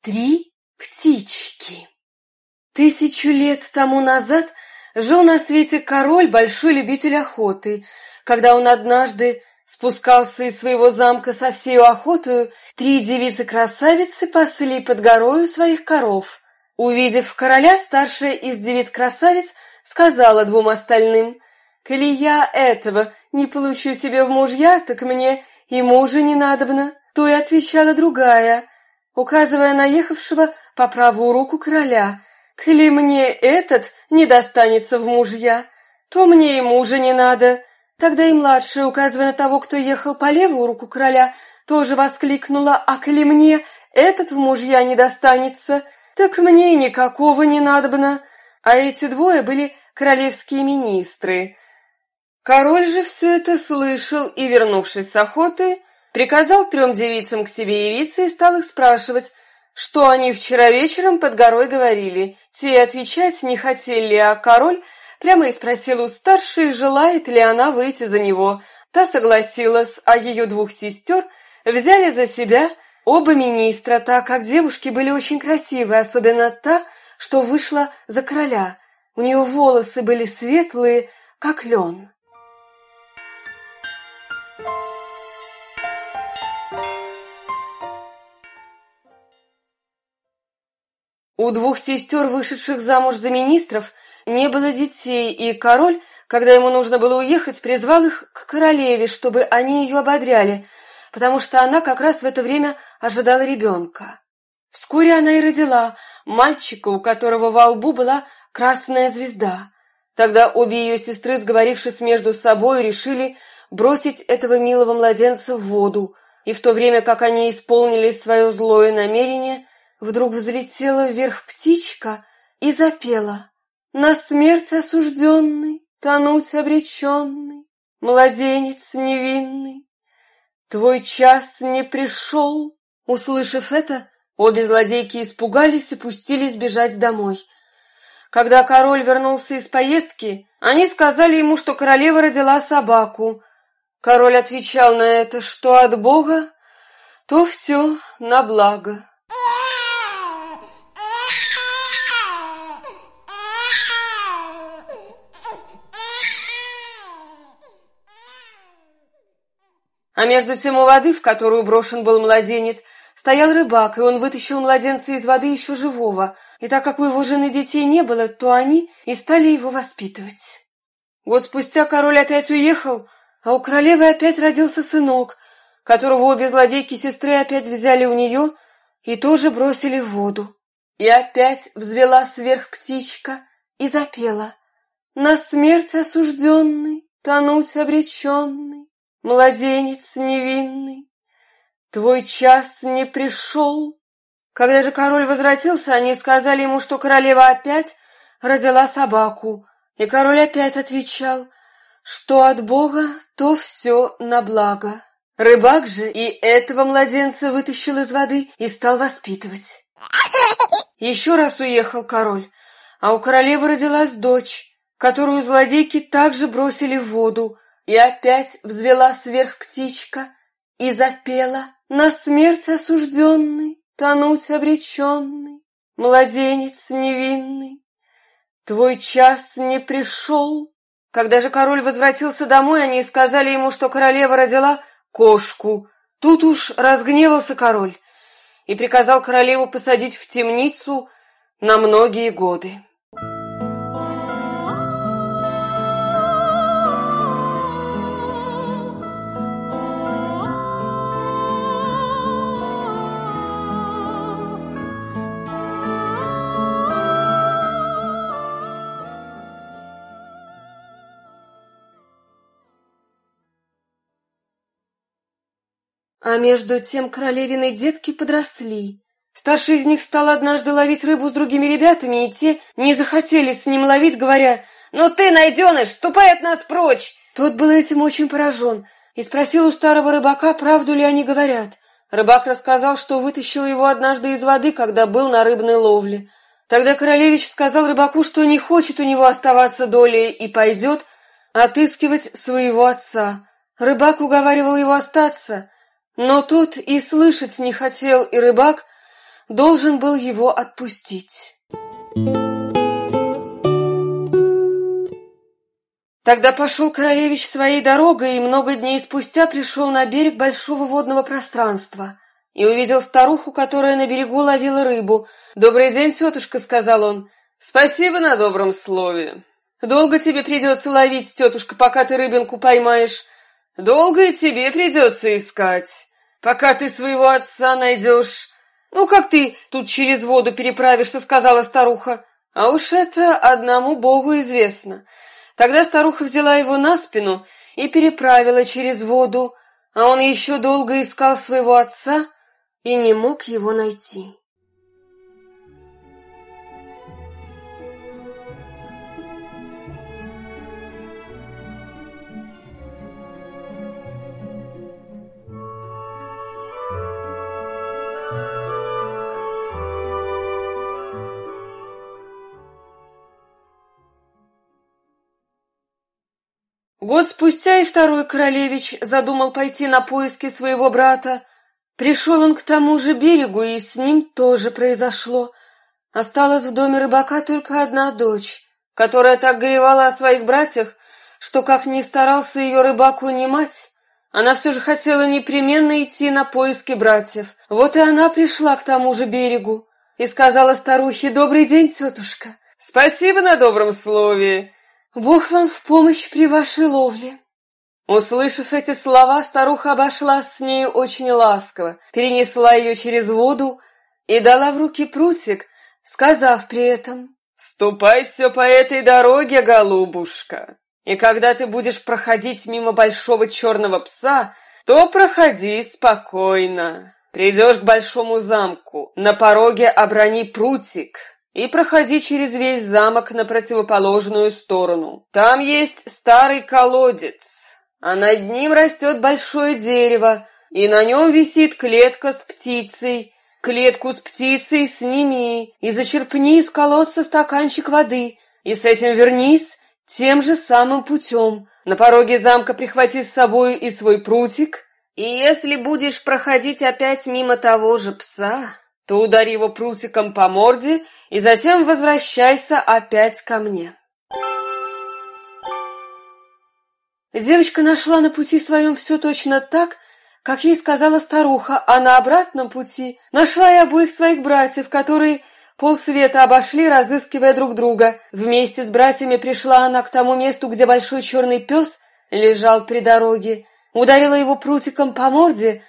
Три птички. Тысячу лет тому назад жил на свете король, большой любитель охоты. Когда он однажды спускался из своего замка со всей охотою, три девицы-красавицы пасли под горою своих коров. Увидев короля, старшая из девиц-красавиц сказала двум остальным, «Коли я этого не получу себе в мужья, так мне и мужа не надобно». То и отвечала другая – указывая на ехавшего по правую руку короля. «Коли мне этот не достанется в мужья, то мне и мужа не надо». Тогда и младшая, указывая на того, кто ехал по левую руку короля, тоже воскликнула, «А коли мне этот в мужья не достанется, так мне никакого не надобно». А эти двое были королевские министры. Король же все это слышал и, вернувшись с охоты, приказал трем девицам к себе явиться и стал их спрашивать, что они вчера вечером под горой говорили. Те отвечать не хотели, а король прямо и спросил у старшей, желает ли она выйти за него. Та согласилась, а ее двух сестер взяли за себя оба министра, так как девушки были очень красивые, особенно та, что вышла за короля. У нее волосы были светлые, как лен. У двух сестер, вышедших замуж за министров, не было детей, и король, когда ему нужно было уехать, призвал их к королеве, чтобы они ее ободряли, потому что она как раз в это время ожидала ребенка. Вскоре она и родила мальчика, у которого во лбу была красная звезда. Тогда обе ее сестры, сговорившись между собой, решили бросить этого милого младенца в воду, и в то время как они исполнили свое злое намерение, Вдруг взлетела вверх птичка и запела. На смерть осужденный, тонуть обреченный, Младенец невинный, твой час не пришел. Услышав это, обе злодейки испугались и пустились бежать домой. Когда король вернулся из поездки, они сказали ему, что королева родила собаку. Король отвечал на это, что от Бога, то все на благо. А между тем у воды, в которую брошен был младенец, стоял рыбак, и он вытащил младенца из воды еще живого. И так как у его жены детей не было, то они и стали его воспитывать. Год спустя король опять уехал, а у королевы опять родился сынок, которого обе злодейки сестры опять взяли у нее и тоже бросили в воду. И опять взвела сверх птичка и запела. На смерть осужденный, тонуть обреченный, младенец невинный, твой час не пришел. Когда же король возвратился, они сказали ему, что королева опять родила собаку, и король опять отвечал, что от Бога, то все на благо. Рыбак же и этого младенца вытащил из воды и стал воспитывать. Еще раз уехал король, а у королевы родилась дочь, которую злодейки также бросили в воду, и опять взвела сверх птичка и запела На смерть осужденный, тонуть обреченный, Младенец невинный, твой час не пришел. Когда же король возвратился домой, они сказали ему, что королева родила кошку. Тут уж разгневался король и приказал королеву посадить в темницу на многие годы. А между тем королевины детки подросли. Старший из них стал однажды ловить рыбу с другими ребятами, и те не захотели с ним ловить, говоря, «Ну ты, найденыш, ступай от нас прочь!» Тот был этим очень поражен и спросил у старого рыбака, правду ли они говорят. Рыбак рассказал, что вытащил его однажды из воды, когда был на рыбной ловле. Тогда королевич сказал рыбаку, что не хочет у него оставаться долей и пойдет отыскивать своего отца. Рыбак уговаривал его остаться, но тут и слышать не хотел, и рыбак должен был его отпустить. Тогда пошел королевич своей дорогой и много дней спустя пришел на берег большого водного пространства и увидел старуху, которая на берегу ловила рыбу. «Добрый день, тетушка», — сказал он. «Спасибо на добром слове. Долго тебе придется ловить, тетушка, пока ты рыбинку поймаешь. Долго и тебе придется искать, пока ты своего отца найдешь. Ну, как ты тут через воду переправишься, сказала старуха. А уж это одному богу известно. Тогда старуха взяла его на спину и переправила через воду, а он еще долго искал своего отца и не мог его найти. Год спустя и второй королевич задумал пойти на поиски своего брата. Пришел он к тому же берегу, и с ним тоже произошло. Осталась в доме рыбака только одна дочь, которая так горевала о своих братьях, что, как ни старался ее рыбак унимать, она все же хотела непременно идти на поиски братьев. Вот и она пришла к тому же берегу и сказала старухе «Добрый день, тетушка». «Спасибо на добром слове. Бог вам в помощь при вашей ловле. Услышав эти слова, старуха обошла с нею очень ласково, перенесла ее через воду и дала в руки прутик, сказав при этом «Ступай все по этой дороге, голубушка, и когда ты будешь проходить мимо большого черного пса, то проходи спокойно. Придешь к большому замку, на пороге оброни прутик, и проходи через весь замок на противоположную сторону. Там есть старый колодец, а над ним растет большое дерево, и на нем висит клетка с птицей. Клетку с птицей сними и зачерпни из колодца стаканчик воды, и с этим вернись тем же самым путем. На пороге замка прихвати с собой и свой прутик, и если будешь проходить опять мимо того же пса, то удари его прутиком по морде и затем возвращайся опять ко мне. Девочка нашла на пути своем все точно так, как ей сказала старуха, а на обратном пути нашла и обоих своих братьев, которые полсвета обошли, разыскивая друг друга. Вместе с братьями пришла она к тому месту, где большой черный пес лежал при дороге, ударила его прутиком по морде,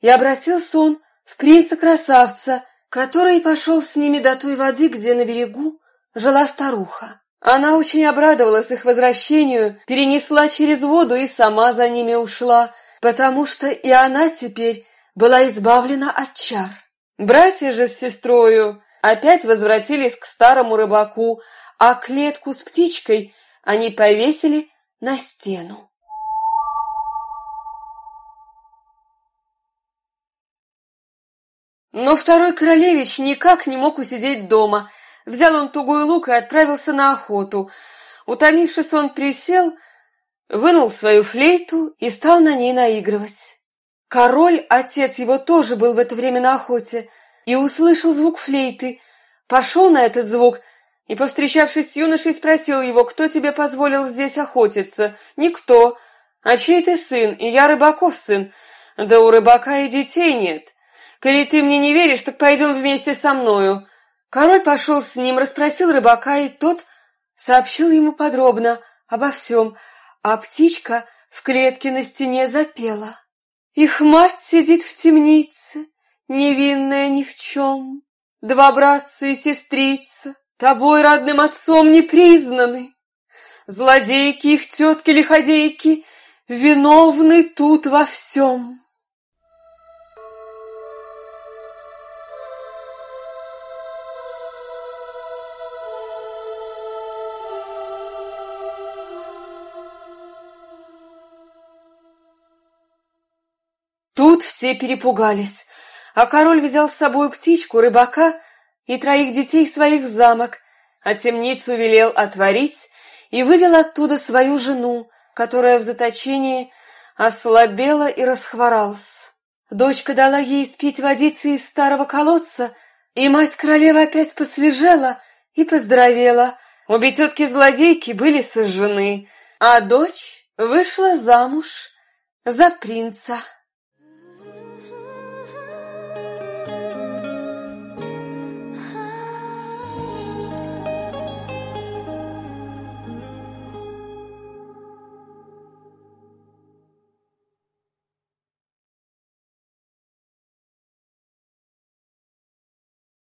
и обратился он в принца-красавца, который пошел с ними до той воды, где на берегу жила старуха. Она очень обрадовалась их возвращению, перенесла через воду и сама за ними ушла, потому что и она теперь была избавлена от чар. Братья же с сестрою опять возвратились к старому рыбаку, а клетку с птичкой они повесили на стену. Но второй королевич никак не мог усидеть дома. Взял он тугой лук и отправился на охоту. Утомившись, он присел, вынул свою флейту и стал на ней наигрывать. Король, отец его, тоже был в это время на охоте и услышал звук флейты, пошел на этот звук и, повстречавшись с юношей, спросил его, кто тебе позволил здесь охотиться. «Никто. А чей ты сын? И я рыбаков сын. Да у рыбака и детей нет. Коли ты мне не веришь, так пойдем вместе со мною. Король пошел с ним, расспросил рыбака, и тот сообщил ему подробно обо всем, а птичка в клетке на стене запела. Их мать сидит в темнице, невинная ни в чем. Два братца и сестрица, тобой родным отцом не признаны. Злодейки их тетки-лиходейки виновны тут во всем. Тут все перепугались, а король взял с собой птичку, рыбака и троих детей своих в замок, а темницу велел отворить и вывел оттуда свою жену, которая в заточении ослабела и расхворалась. Дочка дала ей спить водицы из старого колодца, И мать королевы опять посвежела и поздоровела. Обе тетки-злодейки были сожжены, а дочь вышла замуж за принца.